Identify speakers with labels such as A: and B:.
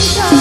A: Shine.